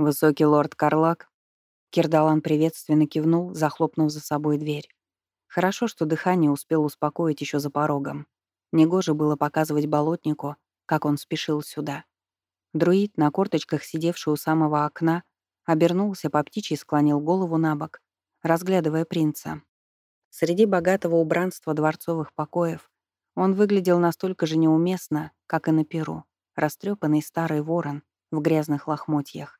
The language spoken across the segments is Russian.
Высокий лорд Карлак. Кирдалан приветственно кивнул, захлопнув за собой дверь. Хорошо, что дыхание успел успокоить еще за порогом. Негоже было показывать болотнику, как он спешил сюда. Друид, на корточках сидевший у самого окна, обернулся по птичьи склонил голову на бок, разглядывая принца. Среди богатого убранства дворцовых покоев он выглядел настолько же неуместно, как и на перу, растрепанный старый ворон в грязных лохмотьях.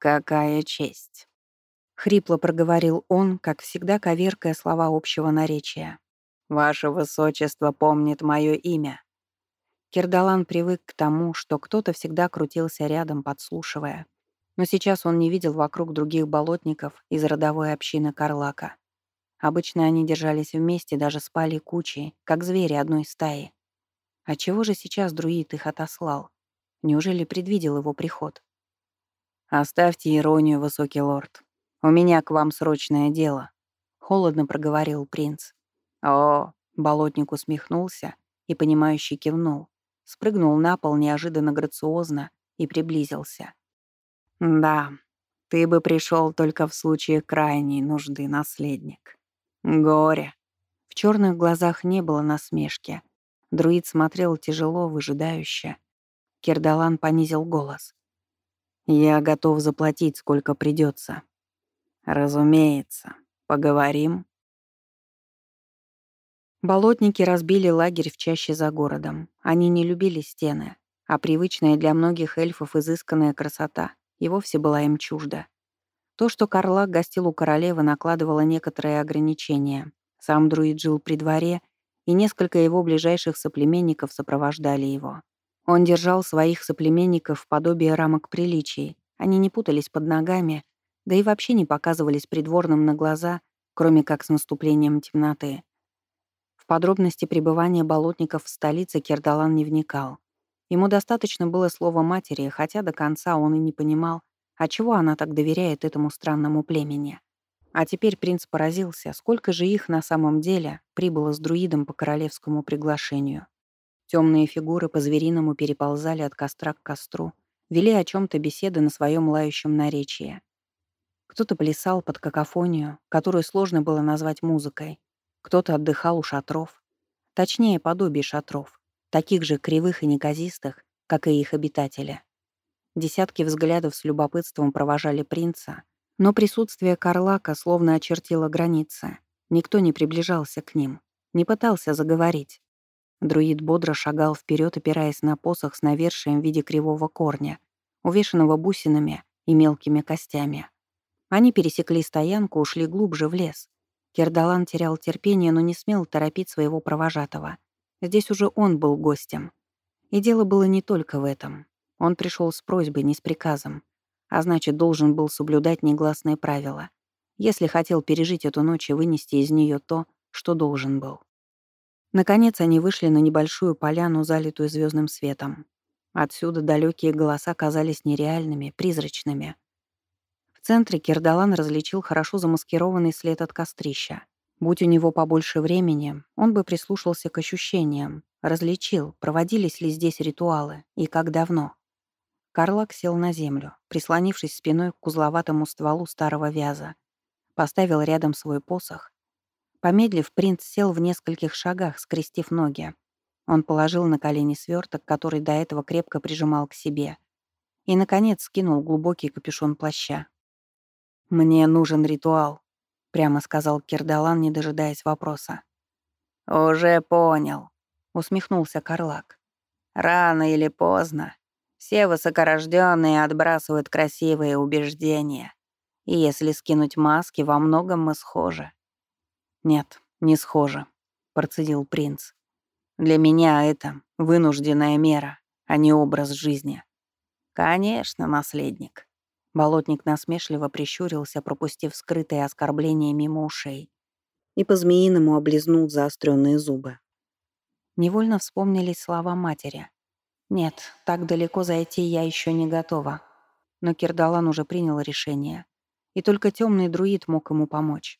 «Какая честь!» — хрипло проговорил он, как всегда коверкая слова общего наречия. «Ваше высочество помнит мое имя». Кирдалан привык к тому, что кто-то всегда крутился рядом, подслушивая. Но сейчас он не видел вокруг других болотников из родовой общины Карлака. Обычно они держались вместе, даже спали кучей, как звери одной стаи. А чего же сейчас друид их отослал? Неужели предвидел его приход? «Оставьте иронию, высокий лорд. У меня к вам срочное дело», — холодно проговорил принц. «О!» — болотник усмехнулся и, понимающе кивнул. Спрыгнул на пол неожиданно грациозно и приблизился. «Да, ты бы пришел только в случае крайней нужды, наследник. Горе. В черных глазах не было насмешки. Друид смотрел тяжело, выжидающе. Кирдалан понизил голос. «Я готов заплатить, сколько придется. Разумеется. Поговорим?» Болотники разбили лагерь в чаще за городом. Они не любили стены, а привычная для многих эльфов изысканная красота и вовсе была им чужда. То, что Карлак гостил у королевы, накладывало некоторые ограничения. Сам друид жил при дворе, и несколько его ближайших соплеменников сопровождали его. Он держал своих соплеменников в подобии рамок приличий. Они не путались под ногами, да и вообще не показывались придворным на глаза, кроме как с наступлением темноты. В подробности пребывания болотников в столице Кердалан не вникал. Ему достаточно было слова матери, хотя до конца он и не понимал, а чего она так доверяет этому странному племени? А теперь принц поразился, сколько же их на самом деле прибыло с друидом по королевскому приглашению. Темные фигуры по-звериному переползали от костра к костру, вели о чем то беседы на своем лающем наречии. Кто-то плясал под какофонию, которую сложно было назвать музыкой. Кто-то отдыхал у шатров. Точнее, подобие шатров, таких же кривых и неказистых, как и их обитатели. Десятки взглядов с любопытством провожали принца, но присутствие Карлака словно очертило границы. Никто не приближался к ним, не пытался заговорить. Друид бодро шагал вперед, опираясь на посох с навершием в виде кривого корня, увешанного бусинами и мелкими костями. Они пересекли стоянку, ушли глубже в лес. Кердалан терял терпение, но не смел торопить своего провожатого. Здесь уже он был гостем. И дело было не только в этом. Он пришел с просьбой, не с приказом, а значит, должен был соблюдать негласные правила, если хотел пережить эту ночь и вынести из нее то, что должен был. Наконец они вышли на небольшую поляну, залитую звездным светом. Отсюда далекие голоса казались нереальными, призрачными. В центре Кирдалан различил хорошо замаскированный след от кострища. Будь у него побольше времени, он бы прислушался к ощущениям, различил, проводились ли здесь ритуалы и как давно. Карлак сел на землю, прислонившись спиной к узловатому стволу старого вяза. Поставил рядом свой посох. Помедлив, принц сел в нескольких шагах, скрестив ноги. Он положил на колени сверток, который до этого крепко прижимал к себе. И, наконец, скинул глубокий капюшон плаща. «Мне нужен ритуал», — прямо сказал Кирдалан, не дожидаясь вопроса. «Уже понял», — усмехнулся Карлак. «Рано или поздно все высокорожденные отбрасывают красивые убеждения. И если скинуть маски, во многом мы схожи. Нет, не схожи, процедил принц. Для меня это вынужденная мера, а не образ жизни. Конечно, наследник. Болотник насмешливо прищурился, пропустив скрытые оскорбления мимо ушей. И по-змеиному облизнул заостренные зубы. Невольно вспомнились слова матери. Нет, так далеко зайти я еще не готова. Но Кирдалан уже принял решение. И только темный друид мог ему помочь.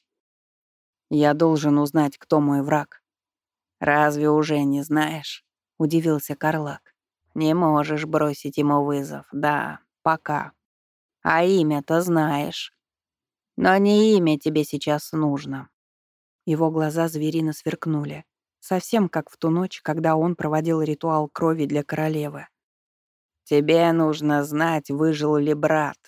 «Я должен узнать, кто мой враг». «Разве уже не знаешь?» — удивился Карлак. «Не можешь бросить ему вызов, да, пока». А имя-то знаешь. Но не имя тебе сейчас нужно». Его глаза зверино сверкнули, совсем как в ту ночь, когда он проводил ритуал крови для королевы. «Тебе нужно знать, выжил ли брат».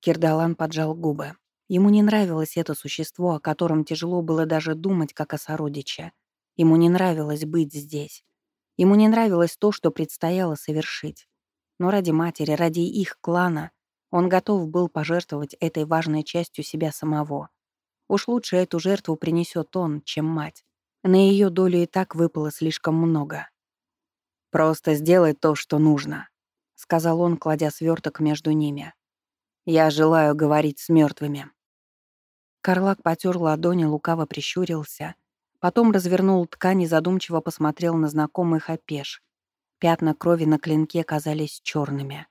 Кирдалан поджал губы. Ему не нравилось это существо, о котором тяжело было даже думать, как о сородиче. Ему не нравилось быть здесь. Ему не нравилось то, что предстояло совершить. Но ради матери, ради их клана, он готов был пожертвовать этой важной частью себя самого. Уж лучше эту жертву принесет он, чем мать. На ее долю и так выпало слишком много. «Просто сделай то, что нужно», — сказал он, кладя сверток между ними. «Я желаю говорить с мертвыми. Карлак потер ладони, лукаво прищурился, потом развернул ткань и задумчиво посмотрел на знакомый хапеш. Пятна крови на клинке казались черными.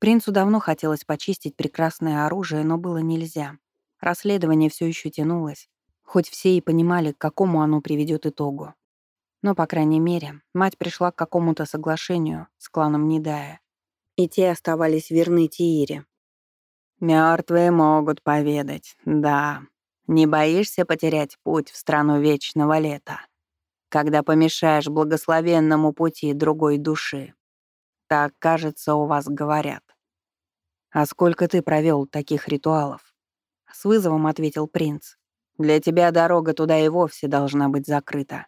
Принцу давно хотелось почистить прекрасное оружие, но было нельзя. Расследование все еще тянулось, хоть все и понимали, к какому оно приведет итогу. Но, по крайней мере, мать пришла к какому-то соглашению с кланом Недая. И те оставались верны Тиире. Мертвые могут поведать, да. Не боишься потерять путь в страну вечного лета, когда помешаешь благословенному пути другой души. Так, кажется, у вас говорят. А сколько ты провел таких ритуалов? С вызовом ответил принц. Для тебя дорога туда и вовсе должна быть закрыта.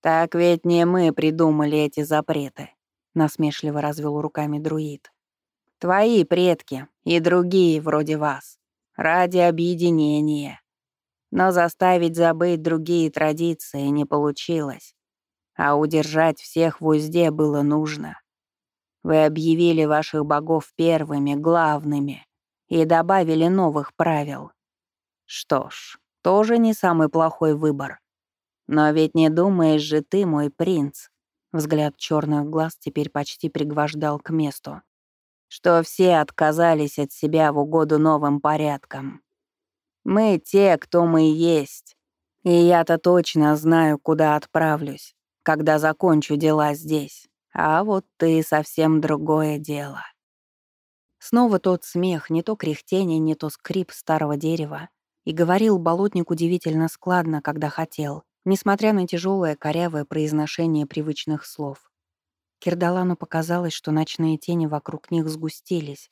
Так ведь не мы придумали эти запреты, насмешливо развел руками друид. Твои предки и другие вроде вас. Ради объединения. Но заставить забыть другие традиции не получилось. А удержать всех в узде было нужно. Вы объявили ваших богов первыми, главными, и добавили новых правил. Что ж, тоже не самый плохой выбор. Но ведь не думаешь же ты, мой принц. Взгляд черных глаз теперь почти пригвождал к месту что все отказались от себя в угоду новым порядкам. Мы те, кто мы есть, и я-то точно знаю, куда отправлюсь, когда закончу дела здесь. А вот ты совсем другое дело. Снова тот смех, не то кряхтение, не то скрип старого дерева. И говорил болотник удивительно складно, когда хотел, несмотря на тяжелое корявое произношение привычных слов. Кирдалану показалось, что ночные тени вокруг них сгустились,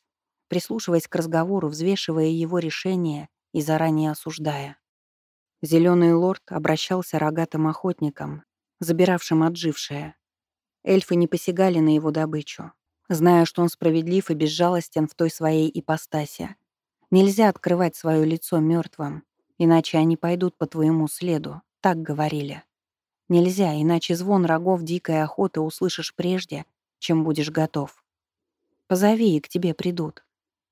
прислушиваясь к разговору, взвешивая его решение и заранее осуждая. Зеленый лорд обращался рогатым охотником, забиравшим отжившее. Эльфы не посягали на его добычу, зная, что он справедлив и безжалостен в той своей ипостаси. Нельзя открывать свое лицо мертвым, иначе они пойдут по твоему следу, так говорили. Нельзя, иначе звон рогов дикой охоты услышишь прежде, чем будешь готов. Позови, и к тебе придут.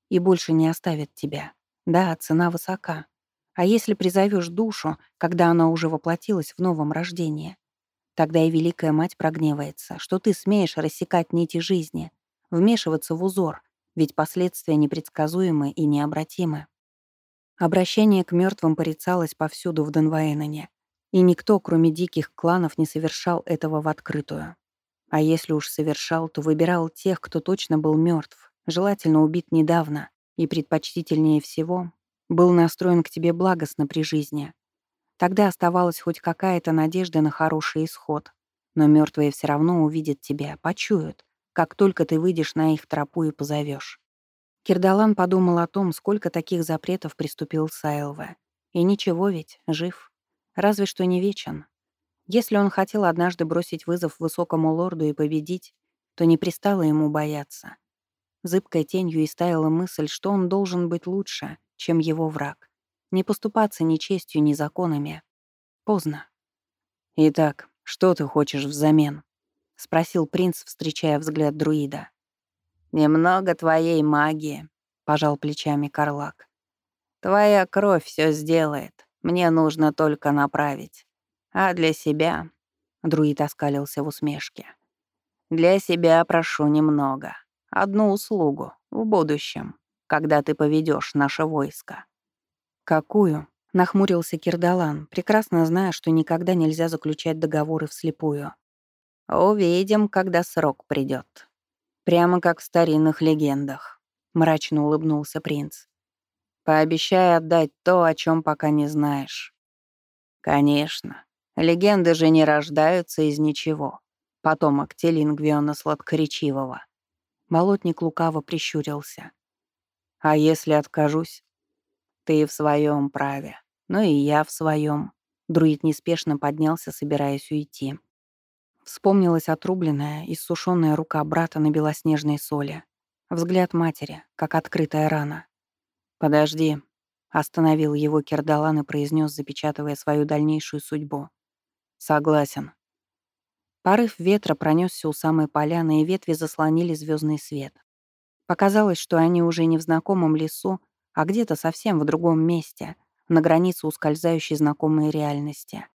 И больше не оставят тебя. Да, цена высока. А если призовешь душу, когда она уже воплотилась в новом рождении? Тогда и Великая Мать прогневается, что ты смеешь рассекать нити жизни, вмешиваться в узор, ведь последствия непредсказуемы и необратимы. Обращение к мертвым порицалось повсюду в Донваэноне, и никто, кроме диких кланов, не совершал этого в открытую. А если уж совершал, то выбирал тех, кто точно был мертв, желательно убит недавно, и предпочтительнее всего был настроен к тебе благостно при жизни. Тогда оставалась хоть какая-то надежда на хороший исход. Но мертвые все равно увидят тебя, почуют, как только ты выйдешь на их тропу и позовешь. Кирдалан подумал о том, сколько таких запретов приступил Сайлве. И ничего ведь, жив. Разве что не вечен. Если он хотел однажды бросить вызов высокому лорду и победить, то не пристало ему бояться. Зыбкой тенью и стаяла мысль, что он должен быть лучше, чем его враг. Не поступаться ни честью, ни законами. Поздно. «Итак, что ты хочешь взамен?» — спросил принц, встречая взгляд друида. «Немного твоей магии», — пожал плечами Карлак. «Твоя кровь все сделает. Мне нужно только направить. А для себя...» — друид оскалился в усмешке. «Для себя прошу немного. Одну услугу в будущем, когда ты поведешь наше войско». «Какую?» — нахмурился Кирдалан, прекрасно зная, что никогда нельзя заключать договоры вслепую. «Увидим, когда срок придет. Прямо как в старинных легендах», — мрачно улыбнулся принц. Пообещай отдать то, о чем пока не знаешь. Конечно. Легенды же не рождаются из ничего. Потомок Телингвиона Сладкоречивого. Болотник лукаво прищурился. А если откажусь? Ты в своем праве. Ну и я в своем. Друид неспешно поднялся, собираясь уйти. Вспомнилась отрубленная, иссушенная рука брата на белоснежной соли. Взгляд матери, как открытая рана. «Подожди», — остановил его Кирдалан и произнес, запечатывая свою дальнейшую судьбу. «Согласен». Порыв ветра пронесся у самой поляны, и ветви заслонили звездный свет. Показалось, что они уже не в знакомом лесу, а где-то совсем в другом месте, на границе ускользающей знакомой реальности.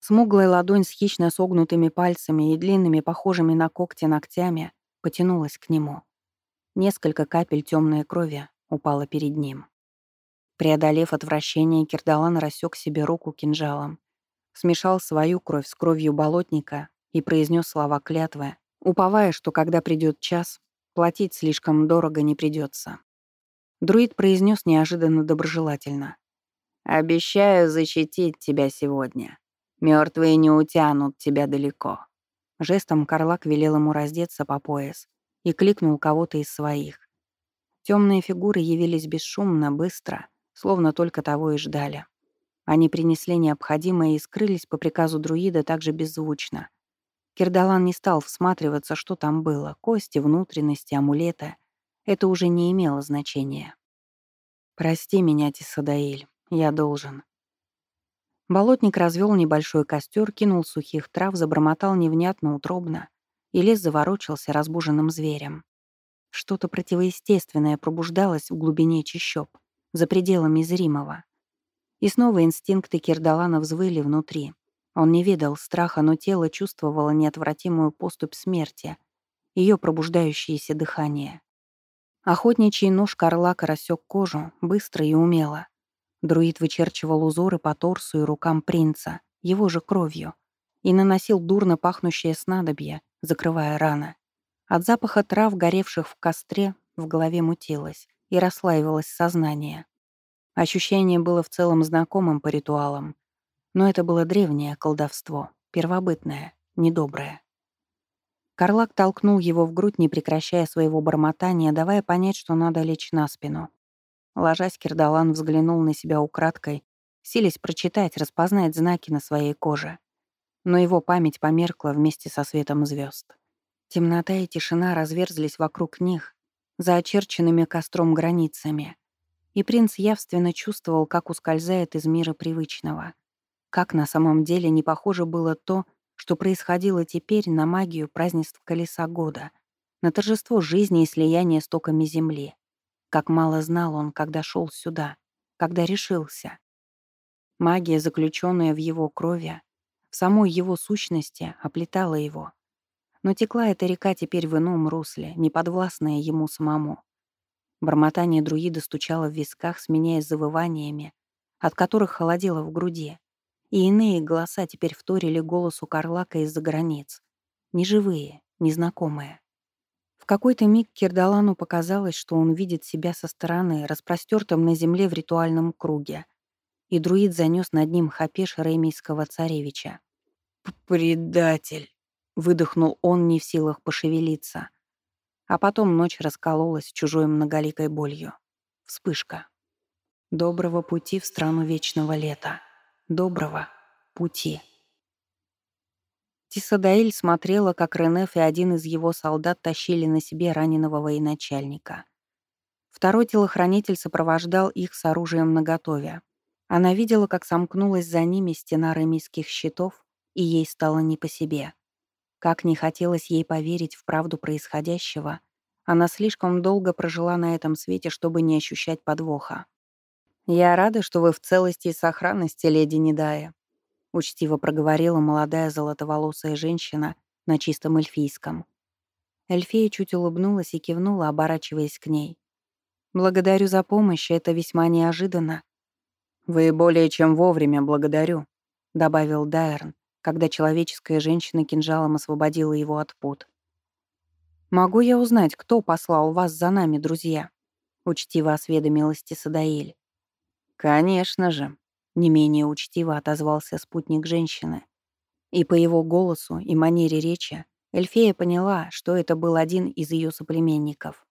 Смуглая ладонь с хищно согнутыми пальцами и длинными, похожими на когти ногтями, потянулась к нему. Несколько капель темной крови упала перед ним. Преодолев отвращение, Кирдалан рассек себе руку кинжалом, смешал свою кровь с кровью болотника и произнес слова клятвы, уповая, что когда придет час, платить слишком дорого не придется. Друид произнес неожиданно доброжелательно. «Обещаю защитить тебя сегодня. Мертвые не утянут тебя далеко». Жестом Карлак велел ему раздеться по пояс и кликнул кого-то из своих. Темные фигуры явились бесшумно, быстро, словно только того и ждали. Они принесли необходимое и скрылись по приказу друида также беззвучно. Кирдалан не стал всматриваться, что там было. Кости, внутренности, амулеты. Это уже не имело значения. «Прости меня, Тисадаиль, я должен». Болотник развел небольшой костер, кинул сухих трав, забормотал невнятно, утробно, и лес заворочился разбуженным зверем. Что-то противоестественное пробуждалось в глубине чащоб, за пределами зримого. И снова инстинкты Кирдалана взвыли внутри. Он не видел страха, но тело чувствовало неотвратимую поступь смерти, ее пробуждающееся дыхание. Охотничий нож Карлака рассек кожу, быстро и умело. Друид вычерчивал узоры по торсу и рукам принца, его же кровью, и наносил дурно пахнущее снадобье, закрывая раны. От запаха трав, горевших в костре, в голове мутилось и расслаивалось сознание. Ощущение было в целом знакомым по ритуалам, но это было древнее колдовство, первобытное, недоброе. Карлак толкнул его в грудь, не прекращая своего бормотания, давая понять, что надо лечь на спину. Ложась, Кирдалан взглянул на себя украдкой, силясь прочитать, распознать знаки на своей коже. Но его память померкла вместе со светом звезд. Темнота и тишина разверзлись вокруг них, за очерченными костром границами. И принц явственно чувствовал, как ускользает из мира привычного. Как на самом деле не похоже было то, что происходило теперь на магию празднеств Колеса Года, на торжество жизни и слияние с токами земли. Как мало знал он, когда шел сюда, когда решился. Магия, заключенная в его крови, в самой его сущности, оплетала его — но текла эта река теперь в ином русле, неподвластная ему самому. Бормотание друида стучало в висках, сменяясь завываниями, от которых холодело в груди. И иные голоса теперь вторили голосу Карлака из-за границ. Неживые, незнакомые. В какой-то миг Кирдалану показалось, что он видит себя со стороны, распростертым на земле в ритуальном круге. И друид занес над ним хапеш ремейского царевича. «Предатель!» Выдохнул он, не в силах пошевелиться. А потом ночь раскололась чужой многоликой болью. Вспышка. Доброго пути в страну вечного лета. Доброго пути. Тисадаиль смотрела, как Ренеф и один из его солдат тащили на себе раненого военачальника. Второй телохранитель сопровождал их с оружием наготове. Она видела, как сомкнулась за ними стена ремийских щитов, и ей стало не по себе. Как не хотелось ей поверить в правду происходящего, она слишком долго прожила на этом свете, чтобы не ощущать подвоха. «Я рада, что вы в целости и сохранности, леди Недая», — учтиво проговорила молодая золотоволосая женщина на чистом эльфийском. Эльфея чуть улыбнулась и кивнула, оборачиваясь к ней. «Благодарю за помощь, это весьма неожиданно». «Вы более чем вовремя благодарю», — добавил Дайрн, когда человеческая женщина кинжалом освободила его от пут. «Могу я узнать, кто послал вас за нами, друзья?» учтиво осведомилась Тесадаиль. «Конечно же», — не менее учтиво отозвался спутник женщины. И по его голосу и манере речи Эльфея поняла, что это был один из ее соплеменников.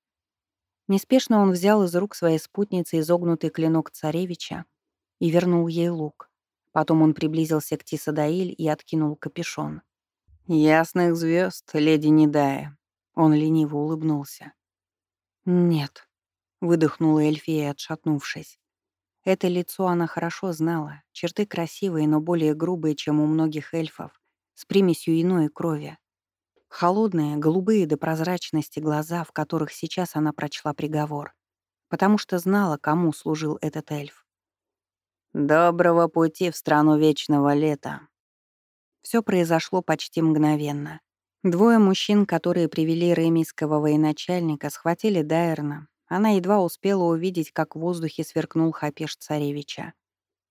Неспешно он взял из рук своей спутницы изогнутый клинок царевича и вернул ей лук. Потом он приблизился к Тисадаиль и откинул капюшон. «Ясных звезд, леди Недая». Он лениво улыбнулся. «Нет», — выдохнула Эльфия, отшатнувшись. Это лицо она хорошо знала, черты красивые, но более грубые, чем у многих эльфов, с примесью иной крови. Холодные, голубые до прозрачности глаза, в которых сейчас она прочла приговор, потому что знала, кому служил этот эльф. «Доброго пути в страну вечного лета», все произошло почти мгновенно. Двое мужчин, которые привели ремийского военачальника, схватили Дайерна. Она едва успела увидеть, как в воздухе сверкнул хапеш царевича.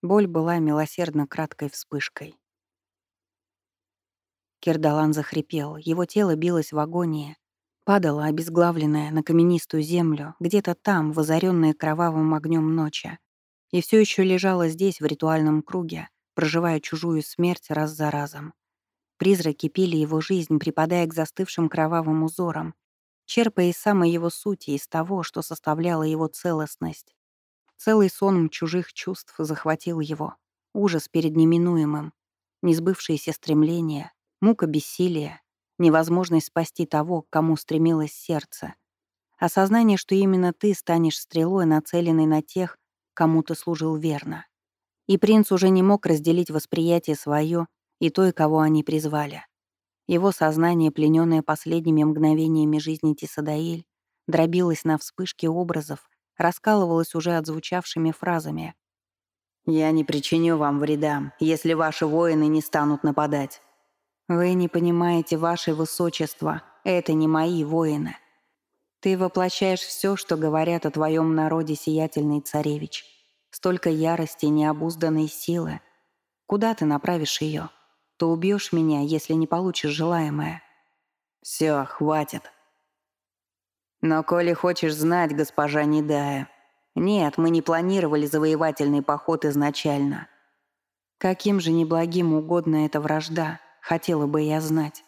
Боль была милосердно краткой вспышкой. Кирдалан захрипел, его тело билось в агонии. Падало, обезглавленное, на каменистую землю, где-то там, в кровавым огнем ночи. И все еще лежало здесь, в ритуальном круге, проживая чужую смерть раз за разом. Призраки пили его жизнь, припадая к застывшим кровавым узорам, черпая из самой его сути, из того, что составляло его целостность. Целый сон чужих чувств захватил его. Ужас перед неминуемым, несбывшиеся стремления, мука бессилия, невозможность спасти того, к кому стремилось сердце. Осознание, что именно ты станешь стрелой, нацеленной на тех, кому ты служил верно. И принц уже не мог разделить восприятие свое и той, кого они призвали. Его сознание, плененное последними мгновениями жизни Тисадаиль, дробилось на вспышки образов, раскалывалось уже отзвучавшими фразами. «Я не причиню вам вреда, если ваши воины не станут нападать. Вы не понимаете, ваше высочество, это не мои воины. Ты воплощаешь все, что говорят о твоем народе, сиятельный царевич». Столько ярости, необузданной силы. Куда ты направишь ее? То убьешь меня, если не получишь желаемое. Все, хватит. Но коли хочешь знать, госпожа Недая, нет, мы не планировали завоевательный поход изначально. Каким же неблагим угодно эта вражда, хотела бы я знать.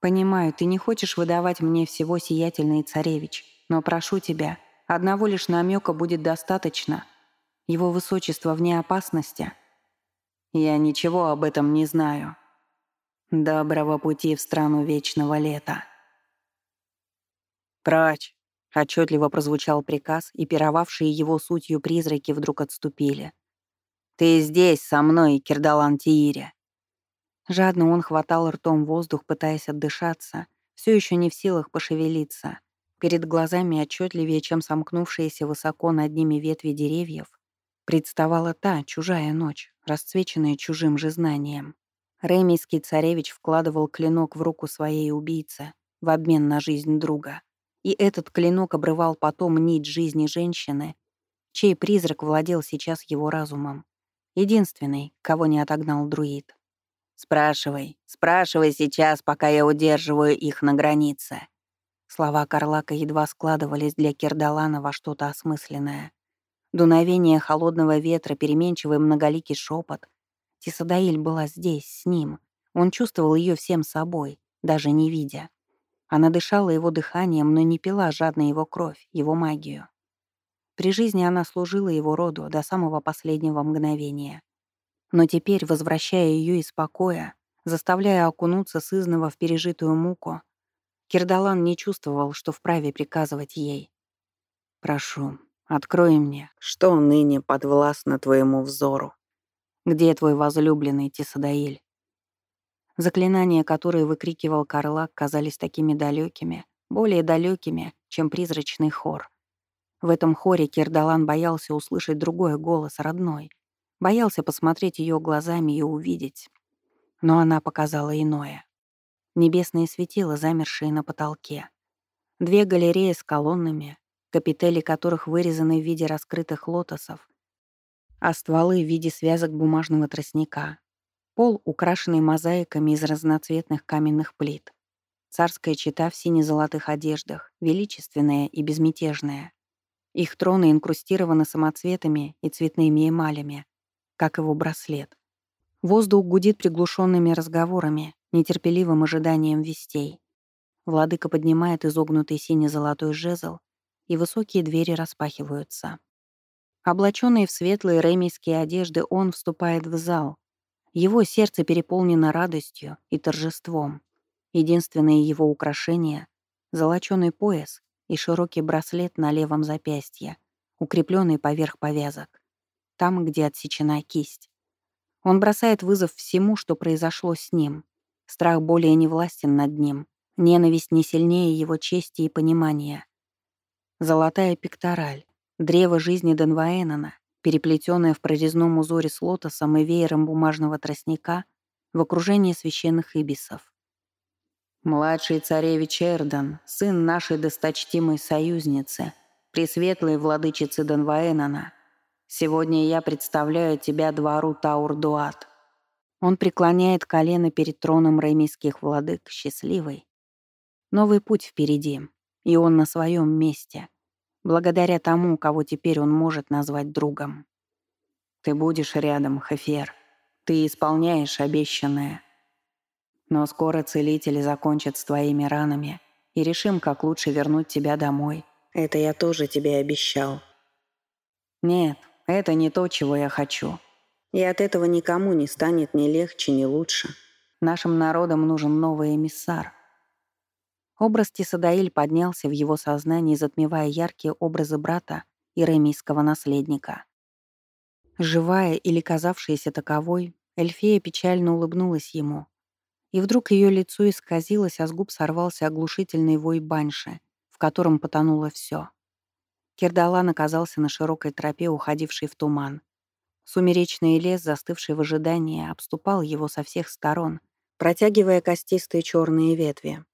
Понимаю, ты не хочешь выдавать мне всего сиятельный царевич, но прошу тебя, одного лишь намека будет достаточно — его высочество вне опасности? Я ничего об этом не знаю. Доброго пути в страну вечного лета. «Прочь!» — отчетливо прозвучал приказ, и пировавшие его сутью призраки вдруг отступили. «Ты здесь, со мной, Кирдалан Тиире!» Жадно он хватал ртом воздух, пытаясь отдышаться, все еще не в силах пошевелиться. Перед глазами отчетливее, чем сомкнувшиеся высоко над ними ветви деревьев, Представала та, чужая ночь, расцвеченная чужим же знанием. Ремийский царевич вкладывал клинок в руку своей убийцы в обмен на жизнь друга. И этот клинок обрывал потом нить жизни женщины, чей призрак владел сейчас его разумом. Единственный, кого не отогнал друид. «Спрашивай, спрашивай сейчас, пока я удерживаю их на границе». Слова Карлака едва складывались для Кирдалана во что-то осмысленное. Дуновение холодного ветра, переменчивый многоликий шепот. Тисадаиль была здесь, с ним. Он чувствовал ее всем собой, даже не видя. Она дышала его дыханием, но не пила жадно его кровь, его магию. При жизни она служила его роду до самого последнего мгновения. Но теперь, возвращая ее из покоя, заставляя окунуться сызново в пережитую муку, Кирдалан не чувствовал, что вправе приказывать ей. «Прошу, Открой мне, что ныне подвластно твоему взору. Где твой возлюбленный Тисадаиль? Заклинания, которые выкрикивал Карлак, казались такими далекими, более далекими, чем призрачный хор. В этом хоре Кирдалан боялся услышать другой голос, родной. Боялся посмотреть ее глазами и увидеть. Но она показала иное. Небесные светила, замершие на потолке. Две галереи с колоннами, капители которых вырезаны в виде раскрытых лотосов, а стволы в виде связок бумажного тростника. Пол, украшенный мозаиками из разноцветных каменных плит. Царская чита в сине-золотых одеждах, величественная и безмятежная. Их троны инкрустированы самоцветами и цветными эмалями, как его браслет. Воздух гудит приглушенными разговорами, нетерпеливым ожиданием вестей. Владыка поднимает изогнутый сине-золотой жезл, и высокие двери распахиваются. Облаченный в светлые ремейские одежды, он вступает в зал. Его сердце переполнено радостью и торжеством. Единственное его украшение — золоченый пояс и широкий браслет на левом запястье, укрепленный поверх повязок, там, где отсечена кисть. Он бросает вызов всему, что произошло с ним. Страх более не властен над ним, ненависть не сильнее его чести и понимания. Золотая пектораль, древо жизни Денваэнона, переплетенное в прорезном узоре с лотосом и веером бумажного тростника в окружении священных ибисов. Младший царевич Эрдан, сын нашей досточтимой союзницы, пресветлой владычицы Донваэнона, сегодня я представляю тебя двору Таурдуат. Он преклоняет колено перед троном ремийских владык, счастливый. Новый путь впереди, и он на своем месте, благодаря тому, кого теперь он может назвать другом. Ты будешь рядом, Хефер. Ты исполняешь обещанное — но скоро целители закончат с твоими ранами и решим, как лучше вернуть тебя домой. Это я тоже тебе обещал. Нет, это не то, чего я хочу. И от этого никому не станет ни легче, ни лучше. Нашим народам нужен новый эмиссар. Образ Тисадаиль поднялся в его сознании, затмевая яркие образы брата и ремийского наследника. Живая или казавшаяся таковой, Эльфея печально улыбнулась ему, и вдруг ее лицо исказилось, а с губ сорвался оглушительный вой баньши, в котором потонуло все. Кирдалан оказался на широкой тропе, уходившей в туман. Сумеречный лес, застывший в ожидании, обступал его со всех сторон, протягивая костистые черные ветви.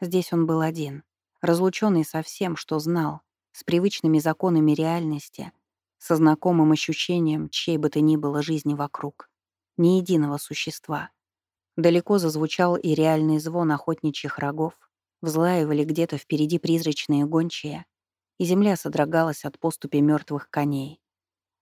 Здесь он был один, разлученный со всем, что знал, с привычными законами реальности, со знакомым ощущением чьей бы то ни было жизни вокруг. Ни единого существа — Далеко зазвучал и реальный звон охотничьих рогов, взлаивали где-то впереди призрачные гончие, и земля содрогалась от поступи мертвых коней.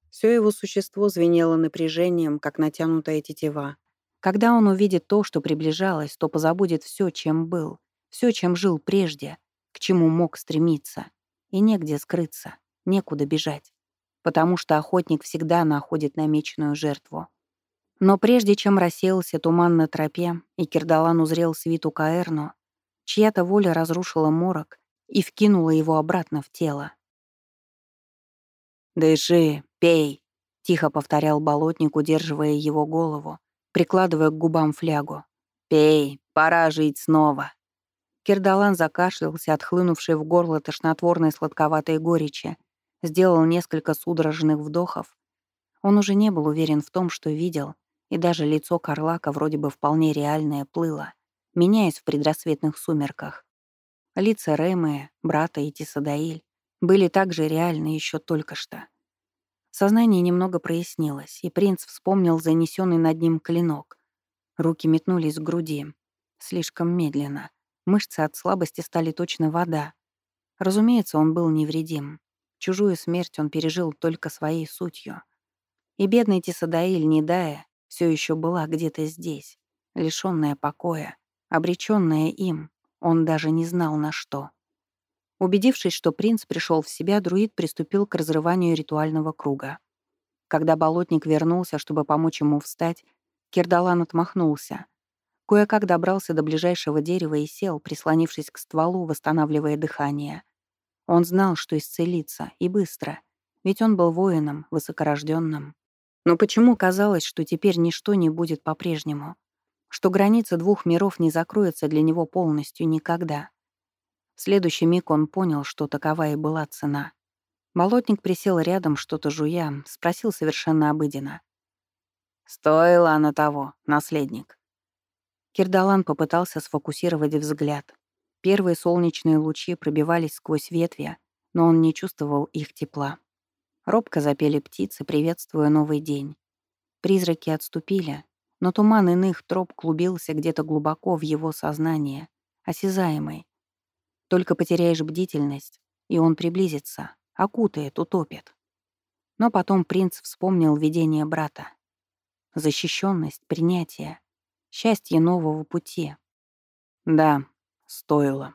Все его существо звенело напряжением, как натянутая тетива. Когда он увидит то, что приближалось, то позабудет все, чем был, все, чем жил прежде, к чему мог стремиться. И негде скрыться, некуда бежать, потому что охотник всегда находит намеченную жертву. Но прежде чем рассеялся туман на тропе, и Кирдалан узрел свиту Каэрну, чья-то воля разрушила морок и вкинула его обратно в тело. «Дыши, пей», — тихо повторял болотник, удерживая его голову, прикладывая к губам флягу. «Пей, пора жить снова». Кирдалан закашлялся, отхлынувший в горло тошнотворной сладковатой горечи, сделал несколько судорожных вдохов. Он уже не был уверен в том, что видел, и даже лицо Карлака вроде бы вполне реальное плыло, меняясь в предрассветных сумерках. Лица Рэмы, брата и Тисадаиль были также реальны еще только что. Сознание немного прояснилось, и принц вспомнил занесенный над ним клинок. Руки метнулись к груди. Слишком медленно. Мышцы от слабости стали точно вода. Разумеется, он был невредим. Чужую смерть он пережил только своей сутью. И бедный Тисадаиль, не дая, все еще была где-то здесь, лишённая покоя, обречённая им, он даже не знал на что. Убедившись, что принц пришел в себя, друид приступил к разрыванию ритуального круга. Когда болотник вернулся, чтобы помочь ему встать, Кирдалан отмахнулся. Кое-как добрался до ближайшего дерева и сел, прислонившись к стволу, восстанавливая дыхание. Он знал, что исцелится, и быстро, ведь он был воином, высокорожденным. Но почему казалось, что теперь ничто не будет по-прежнему? Что граница двух миров не закроется для него полностью никогда? В следующий миг он понял, что такова и была цена. Болотник присел рядом, что-то жуя, спросил совершенно обыденно. «Стоило оно того, наследник?» Кирдалан попытался сфокусировать взгляд. Первые солнечные лучи пробивались сквозь ветви, но он не чувствовал их тепла. Робко запели птицы, приветствуя новый день. Призраки отступили, но туман иных троп клубился где-то глубоко в его сознании, осязаемый. Только потеряешь бдительность, и он приблизится, окутает, утопит. Но потом принц вспомнил видение брата. Защищенность, принятие, счастье нового пути. Да, стоило.